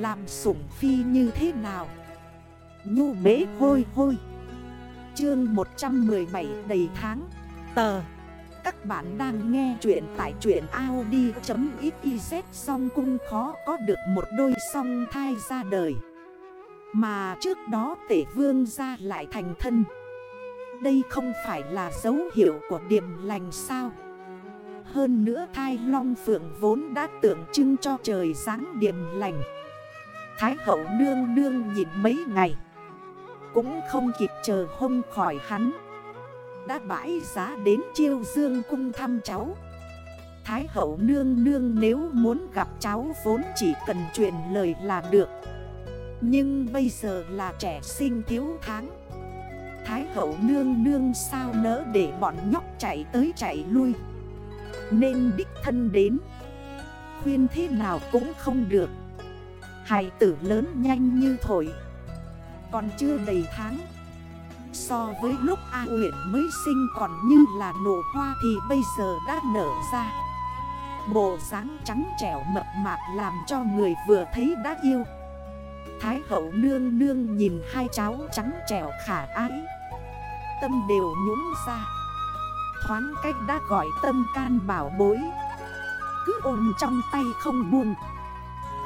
Làm sủng phi như thế nào? Nhu bế hôi hôi. Chương 117 đầy tháng. Tờ. Các bạn đang nghe chuyện tại chuyện Audi.xyz Song cung khó có được một đôi song thai ra đời. Mà trước đó tể vương ra lại thành thân. Đây không phải là dấu hiệu của điểm lành sao? Hơn nữa thai long phượng vốn đã tượng trưng cho trời sáng điểm lành. Thái hậu nương nương nhìn mấy ngày. Cũng không kịp chờ hông khỏi hắn. Đã bãi giá đến chiêu dương cung thăm cháu. Thái hậu nương nương nếu muốn gặp cháu vốn chỉ cần truyền lời là được. Nhưng bây giờ là trẻ sinh thiếu tháng. Thái hậu nương nương sao nỡ để bọn nhóc chạy tới chạy lui? Nên đích thân đến. Khuyên thế nào cũng không được. Hài tử lớn nhanh như thổi. Còn chưa đầy tháng. So với lúc A Uyển mới sinh còn như là nổ hoa thì bây giờ đã nở ra. Bộ dáng trắng trẻo mập mạp làm cho người vừa thấy đã yêu. Thái hậu nương nương nhìn hai cháu trắng trẻo khả ái. Tâm đều nhúng ra. Thoáng cách đã gọi tâm can bảo bối. Cứ ôm trong tay không buông.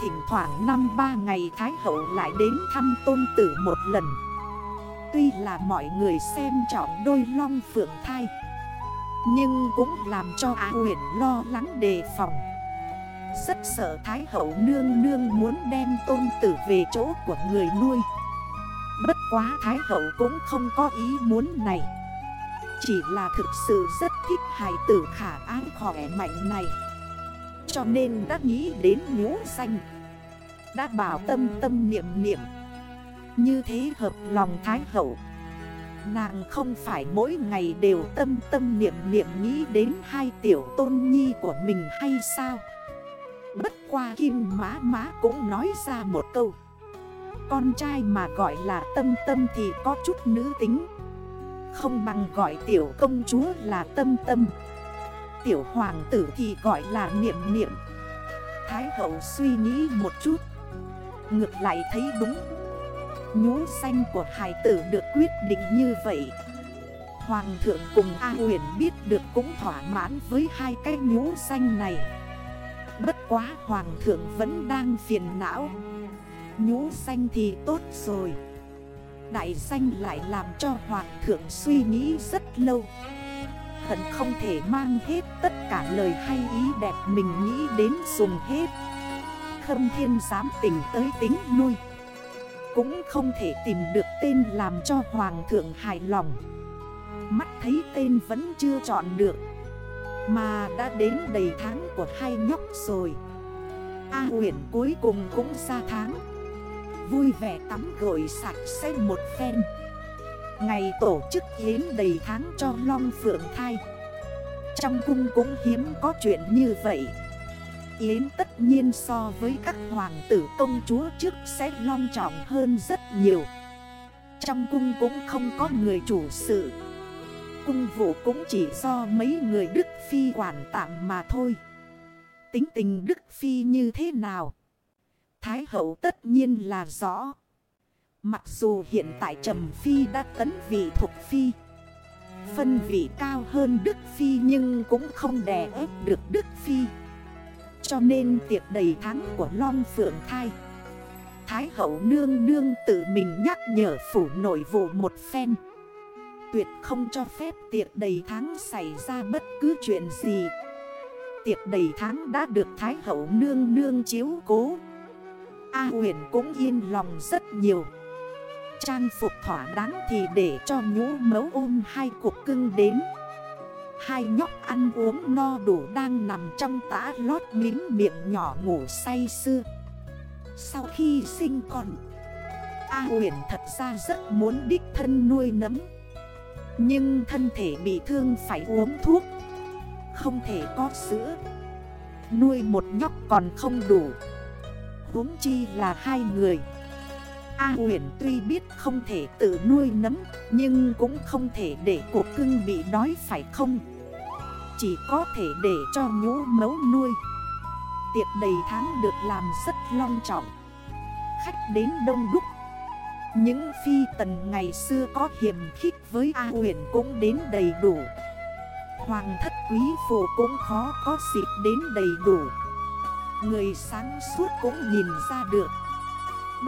Thỉnh thoảng năm ba ngày Thái Hậu lại đến thăm tôn tử một lần. Tuy là mọi người xem trọng đôi long phượng thai, Nhưng cũng làm cho Á huyền lo lắng đề phòng. Rất sợ Thái Hậu nương nương muốn đem tôn tử về chỗ của người nuôi. Bất quá Thái Hậu cũng không có ý muốn này. Chỉ là thực sự rất thích hài tử khả ái khỏe mạnh này cho nên đã nghĩ đến nhũ xanh Đã bảo tâm tâm niệm niệm. Như thế hợp lòng Thái Hậu. Nàng không phải mỗi ngày đều tâm tâm niệm niệm nghĩ đến hai tiểu tôn nhi của mình hay sao? Bất qua kim má má cũng nói ra một câu. Con trai mà gọi là tâm tâm thì có chút nữ tính. Không bằng gọi tiểu công chúa là tâm tâm tiểu hoàng tử thì gọi là niệm niệm. Thái hậu suy nghĩ một chút. Ngược lại thấy đúng. Nhú xanh của hải tử được quyết định như vậy. Hoàng thượng cùng A huyền biết được cũng thỏa mãn với hai cái nhú xanh này. Bất quá hoàng thượng vẫn đang phiền não. Nhú xanh thì tốt rồi. Đại xanh lại làm cho hoàng thượng suy nghĩ rất lâu. Hận không thể mang hết, tất cả lời hay ý đẹp mình nghĩ đến dùng hết. Khâm thiên dám tình tới tính nuôi, Cũng không thể tìm được tên làm cho hoàng thượng hài lòng. Mắt thấy tên vẫn chưa chọn được, Mà đã đến đầy tháng của hai nhóc rồi. A huyền cuối cùng cũng ra tháng, Vui vẻ tắm gội sạch sẽ một phen. Ngày tổ chức yến đầy tháng cho Long Phượng thai. Trong cung cũng hiếm có chuyện như vậy. Yến tất nhiên so với các hoàng tử công chúa trước sẽ long trọng hơn rất nhiều. Trong cung cũng không có người chủ sự. Cung vụ cũng chỉ do mấy người Đức Phi quản tạm mà thôi. Tính tình Đức Phi như thế nào? Thái hậu tất nhiên là rõ. Mặc dù hiện tại Trầm Phi đã tấn vị thuộc Phi, Phân vị cao hơn Đức Phi nhưng cũng không đè ép được Đức Phi. Cho nên tiệc đầy tháng của Long Phượng Thai, Thái hậu nương nương tự mình nhắc nhở phủ nội vụ một phen. Tuyệt không cho phép tiệc đầy tháng xảy ra bất cứ chuyện gì. Tiệc đầy tháng đã được Thái hậu nương nương chiếu cố. A huyền cũng yên lòng rất nhiều. Trang phục thỏa đáng thì để cho nhũ mấu ôm hai cục cưng đến. Hai nhóc ăn uống no đủ đang nằm trong tã lót miếng miệng nhỏ ngủ say sưa. Sau khi sinh con, A huyền thật ra rất muốn đích thân nuôi nấm. Nhưng thân thể bị thương phải uống thuốc, Không thể có sữa. Nuôi một nhóc còn không đủ. Huống chi là hai người. A huyền tuy biết không thể tự nuôi nấm Nhưng cũng không thể để cuộc cưng bị đói, phải không? Chỉ có thể để cho nhũ mấu nuôi. Tiệc đầy tháng được làm rất long trọng. Khách đến đông đúc. Những phi tần ngày xưa có hiểm khích với A huyền cũng đến đầy đủ. Hoàng thất quý phụ cũng khó có dịp đến đầy đủ. Người sáng suốt cũng nhìn ra được.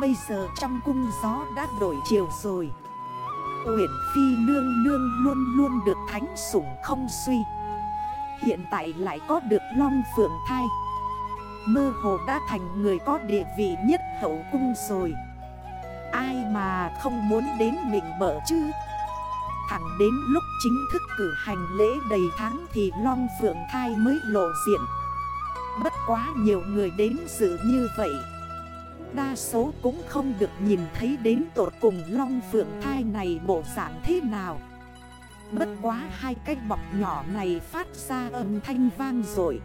Bây giờ trong cung gió đã đổi chiều rồi. Uyển Phi nương nương luôn luôn được thánh sủng không suy. Hiện tại lại có được long phượng thai. Mơ hồ đã thành người có địa vị nhất hậu cung rồi. Ai mà không muốn đến mình bở chứ? Thẳng đến lúc chính thức cử hành lễ đầy tháng thì Long Phượng Thai mới lộ diện. Bất quá nhiều người đến dự như vậy. Đa số cũng không được nhìn thấy đến tổt cùng Long Phượng Thai này bộ dạng thế nào. Bất quá hai cái bọc nhỏ này phát ra âm thanh vang rồi.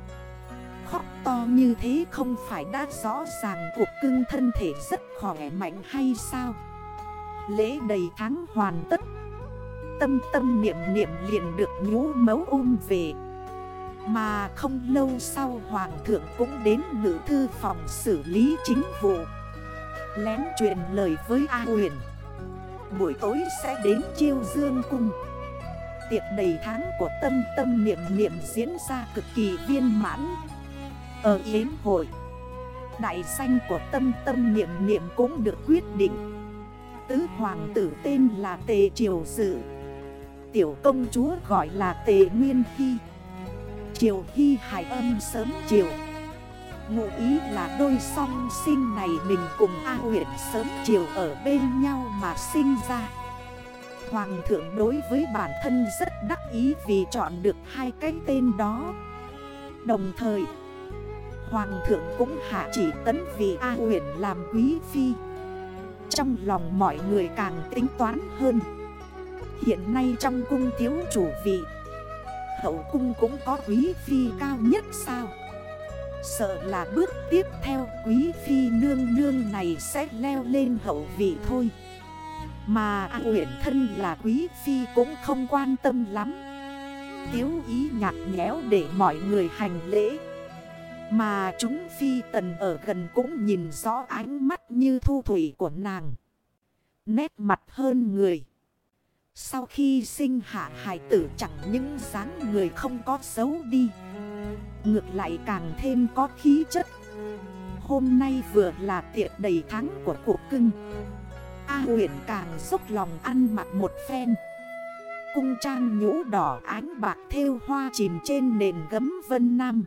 Khóc to như thế không phải đã rõ ràng cuộc cưng thân thể rất khỏe mạnh hay sao? Lễ đầy tháng hoàn tất. Tâm tâm niệm niệm liền được nhú mấu ôm về. Mà không lâu sau Hoàng thượng cũng đến ngữ thư phòng xử lý chính vụ. Lén truyền lời với A huyền Buổi tối sẽ đến chiêu dương cung. Tiệc đầy tháng của tâm tâm niệm niệm diễn ra cực kỳ viên mãn. Ở yến hội, Đại danh của tâm tâm niệm niệm cũng được quyết định. Tứ hoàng tử tên là Tề Triều Dự. Tiểu công chúa gọi là Tề Nguyên Hy. Triều Hy hải âm sớm chiều. Ngụ ý là đôi song sinh này mình cùng A huyện sớm chiều ở bên nhau mà sinh ra. Hoàng thượng đối với bản thân rất đắc ý vì chọn được hai cái tên đó. Đồng thời, Hoàng thượng cũng hạ chỉ tấn vì A huyện làm quý phi. Trong lòng mọi người càng tính toán hơn. Hiện nay trong cung thiếu chủ vị Hậu cung cũng có quý phi cao nhất sao? Sợ là bước tiếp theo quý phi nương nương này sẽ leo lên hậu vị thôi. Mà A huyện thân là quý phi cũng không quan tâm lắm. Tiếu ý nhạt nhẽo để mọi người hành lễ. Mà chúng phi tần ở gần cũng nhìn rõ ánh mắt như thu thủy của nàng. Nét mặt hơn người. Sau khi sinh hạ hải tử chẳng những dáng người không có xấu đi, Ngược lại càng thêm có khí chất. Hôm nay vừa là tiệc đầy tháng của cổ cưng. A huyện càng dốc lòng ăn mặc một phen. Cung trang nhũ đỏ ánh bạc theo hoa chìm trên nền gấm vân nam.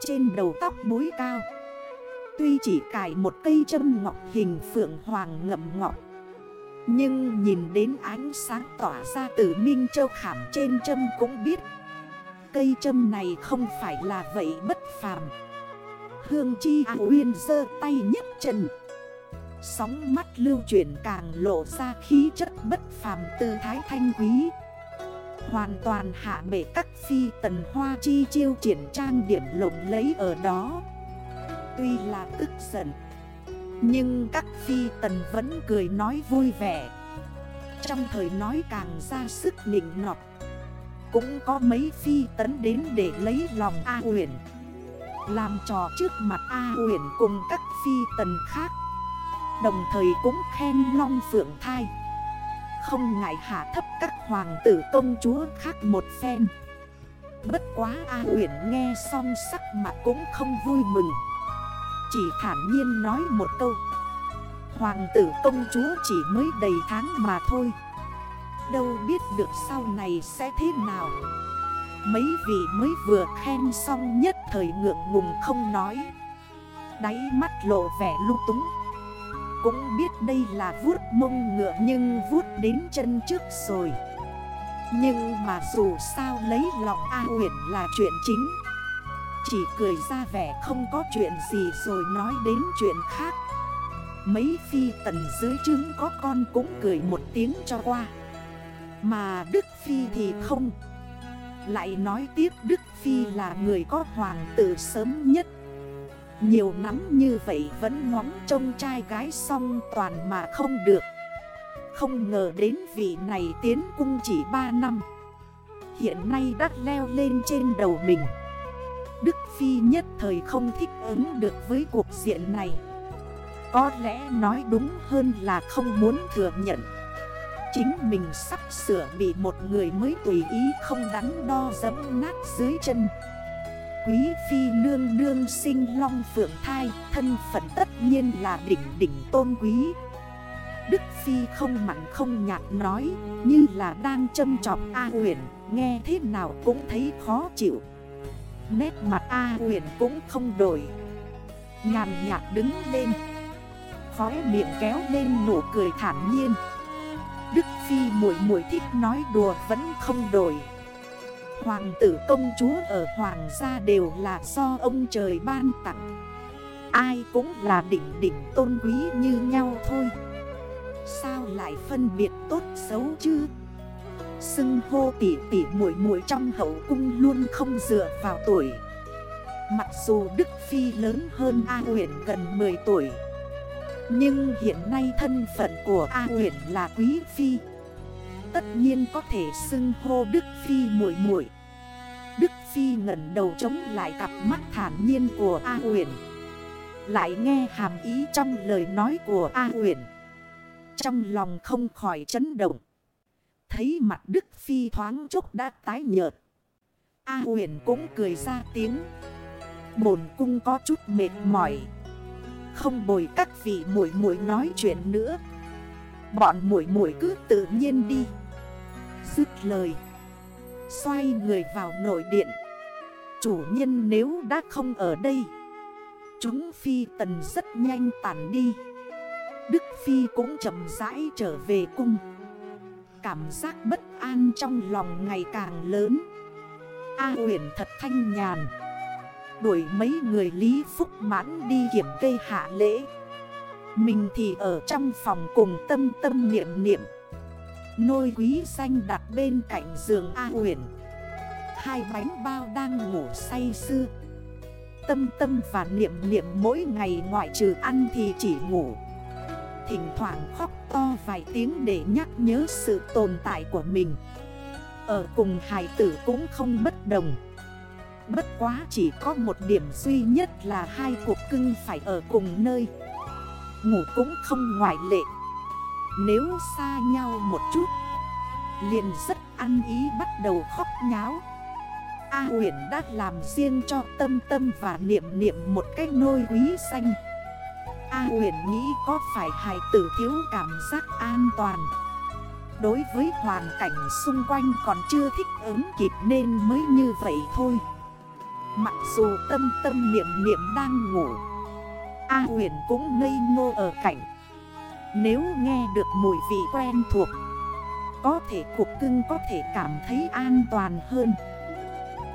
Trên đầu tóc búi cao, Tuy chỉ cài một cây châm ngọc hình phượng hoàng ngậm ngọc nhưng nhìn đến ánh sáng tỏa ra từ Minh Châu Khảm trên châm cũng biết. Cây châm này không phải là vậy bất phàm. Hương chi A Uyên dơ tay nhấc chân. Sóng mắt lưu chuyển càng lộ ra khí chất bất phàm tư thái thanh quý. Hoàn toàn hạ bể các phi tần hoa chi chiêu triển trang điểm lộng lấy ở đó. Tuy là tức giận nhưng các phi tần vẫn cười nói vui vẻ. Trong thời nói càng ra sức nịnh nọt, cũng có mấy phi tấn đến để lấy lòng A huyền Làm trò trước mặt A huyền cùng các phi tần khác, Đồng thời cũng khen long phượng thai. Không ngại hạ thấp các hoàng tử công chúa khác một phen. Bất quá A huyền nghe xong sắc mặt cũng không vui mừng. Chỉ thản nhiên nói một câu. Hoàng tử công chúa chỉ mới đầy tháng mà thôi. Đâu biết được sau này sẽ thế nào. Mấy vị mới vừa khen xong nhất thời ngượng ngùng không nói. Đáy mắt lộ vẻ lúc túng. Cũng biết đây là vuốt mông ngựa nhưng vuốt đến chân trước rồi. Nhưng mà dù sao lấy lòng A huyện là chuyện chính. Chỉ cười ra vẻ không có chuyện gì rồi nói đến chuyện khác. Mấy phi tần dưới trứng có con cũng cười một tiếng cho qua. Mà Đức Phi thì không. Lại nói tiếp Đức Phi là người có hoàng tử sớm nhất. Nhiều năm như vậy vẫn ngóng trông trai gái xong toàn mà không được. Không ngờ đến vị này tiến cung chỉ 3 năm. Hiện nay đã leo lên trên đầu mình. Đức Phi nhất thời không thích ứng được với cuộc diện này. Có lẽ nói đúng hơn là không muốn thừa nhận. Chính mình sắp sửa bị một người mới tùy ý không đắn đo dẫm nát dưới chân. Quý phi nương nương sinh long phượng thai, Thân phận tất nhiên là đỉnh đỉnh tôn quý. Đức Phi không mặn không nhạt nói, Như là đang châm trọc A huyền, Nghe thế nào cũng thấy khó chịu. Nét mặt A huyền cũng không đổi. Nhàn nhạt đứng lên. Khóe miệng kéo lên nụ cười thản nhiên. Đức Phi muội muội thích nói đùa vẫn không đổi. Hoàng tử công chúa ở hoàng gia đều là do ông trời ban tặng. Ai cũng là đỉnh đỉnh tôn quý như nhau thôi. Sao lại phân biệt tốt xấu chứ? Xưng hô tỉ tỉ muội muội trong hậu cung luôn không dựa vào tuổi. Mặc dù Đức Phi lớn hơn A huyền gần 10 tuổi, Nhưng hiện nay thân phận của A huyền là quý phi. Tất nhiên có thể xưng hô Đức Phi muội muội. Đức Phi ngẩn đầu chống lại cặp mắt thản nhiên của A huyền Lại nghe hàm ý trong lời nói của A huyền Trong lòng không khỏi chấn động. Thấy mặt Đức Phi thoáng chốc đã tái nhợt. A huyền cũng cười ra tiếng. Bồn cung có chút mệt mỏi. Không bồi các vị muội muội nói chuyện nữa. Bọn muội muội cứ tự nhiên đi. Dứt lời. Xoay người vào nội điện. Chủ nhân nếu đã không ở đây, Chúng phi tần rất nhanh tản đi. Đức phi cũng chậm rãi trở về cung. Cảm giác bất an trong lòng ngày càng lớn. A huyền thật thanh nhàn. Đuổi mấy người Lý Phúc mãn đi kiểm kê hạ lễ. Mình thì ở trong phòng cùng tâm tâm niệm niệm. Nôi quý xanh đặt bên cạnh giường A huyền Hai bánh bao đang ngủ say sưa. Tâm tâm và niệm niệm mỗi ngày ngoại trừ ăn thì chỉ ngủ. Thỉnh thoảng khóc to vài tiếng để nhắc nhớ sự tồn tại của mình. Ở cùng hải tử cũng không bất đồng. Bất quá chỉ có một điểm duy nhất là hai cuộc cưng phải ở cùng nơi. Ngủ cũng không ngoại lệ. Nếu xa nhau một chút, Liền rất ăn ý bắt đầu khóc nháo. A huyển đã làm riêng cho tâm tâm và niệm niệm một cái nôi quý xanh A huyền nghĩ có phải hài tử thiếu cảm giác an toàn? Đối với hoàn cảnh xung quanh còn chưa thích ứng kịp nên mới như vậy thôi. Mặc dù tâm tâm niệm niệm đang ngủ, A huyền cũng ngây ngô ở cảnh Nếu nghe được mùi vị quen thuộc, Có thể cuộc cưng có thể cảm thấy an toàn hơn.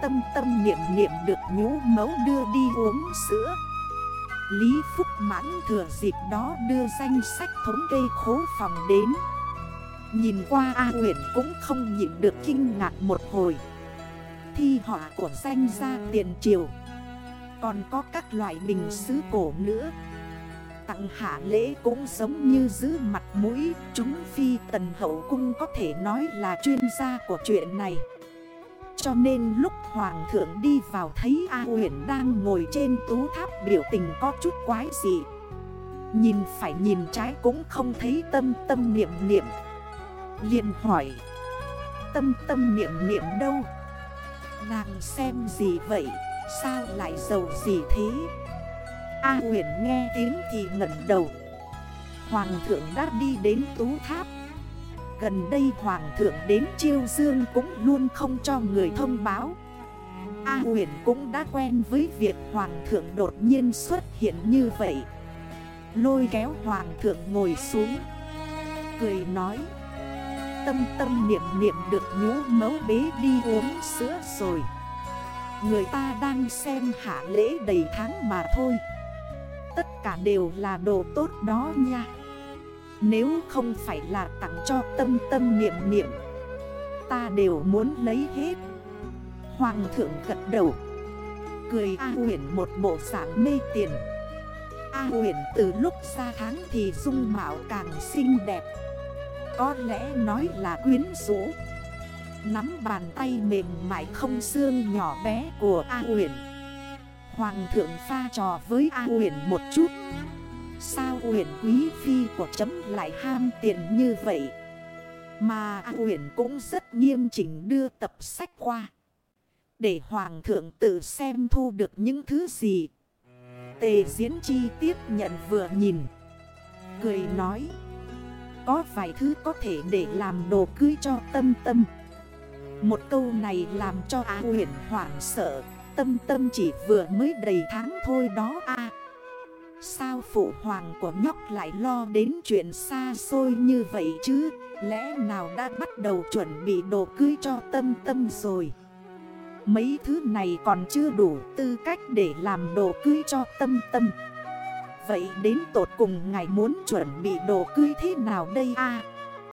Tâm tâm niệm niệm được nhũ mấu đưa đi uống sữa. Lý Phúc Mãn thừa dịp đó đưa danh sách thống kê khố phòng đến. Nhìn qua A Nguyễn cũng không nhịn được kinh ngạc một hồi. Thi họa của danh gia tiền triều. Còn có các loại bình sứ cổ nữa. Tặng hạ lễ cũng giống như giữ mặt mũi. Chúng phi tần hậu cung có thể nói là chuyên gia của chuyện này cho nên lúc Hoàng thượng đi vào thấy A huyền đang ngồi trên tú tháp biểu tình có chút quái dị, Nhìn phải nhìn trái cũng không thấy tâm tâm niệm niệm. Liền hỏi Tâm tâm niệm niệm đâu? Nàng xem gì vậy? Sao lại giàu gì thế? A huyền nghe tiếng thì ngẩn đầu. Hoàng thượng đã đi đến tú tháp. Gần đây hoàng thượng đến chiêu dương cũng luôn không cho người thông báo. A huyền cũng đã quen với việc hoàng thượng đột nhiên xuất hiện như vậy. Lôi kéo hoàng thượng ngồi xuống, Cười nói, Tâm tâm niệm niệm được nhú mấu bế đi uống sữa rồi. Người ta đang xem hạ lễ đầy tháng mà thôi. Tất cả đều là đồ tốt đó nha nếu không phải là tặng cho tâm tâm niệm niệm, Ta đều muốn lấy hết. Hoàng thượng gật đầu, Cười A huyền một bộ sản mê tiền. A huyền từ lúc xa tháng thì dung mạo càng xinh đẹp. Có lẽ nói là quyến rũ. Nắm bàn tay mềm mại không xương nhỏ bé của A huyền. Hoàng thượng pha trò với A huyền một chút. Sao sao huyền quý phi của chấm lại ham tiền như vậy? Mà huyền cũng rất nghiêm chỉnh đưa tập sách qua. Để hoàng thượng tự xem thu được những thứ gì. Tề diễn chi tiếp nhận vừa nhìn. Cười nói. Có vài thứ có thể để làm đồ cưới cho tâm tâm. Một câu này làm cho A huyền hoảng sợ. Tâm tâm chỉ vừa mới đầy tháng thôi đó a. Sao phụ hoàng của nhóc lại lo đến chuyện xa xôi như vậy chứ? Lẽ nào đã bắt đầu chuẩn bị đồ cưới cho tâm tâm rồi? Mấy thứ này còn chưa đủ tư cách để làm đồ cưới cho tâm tâm. Vậy đến tột cùng ngài muốn chuẩn bị đồ cưới thế nào đây a?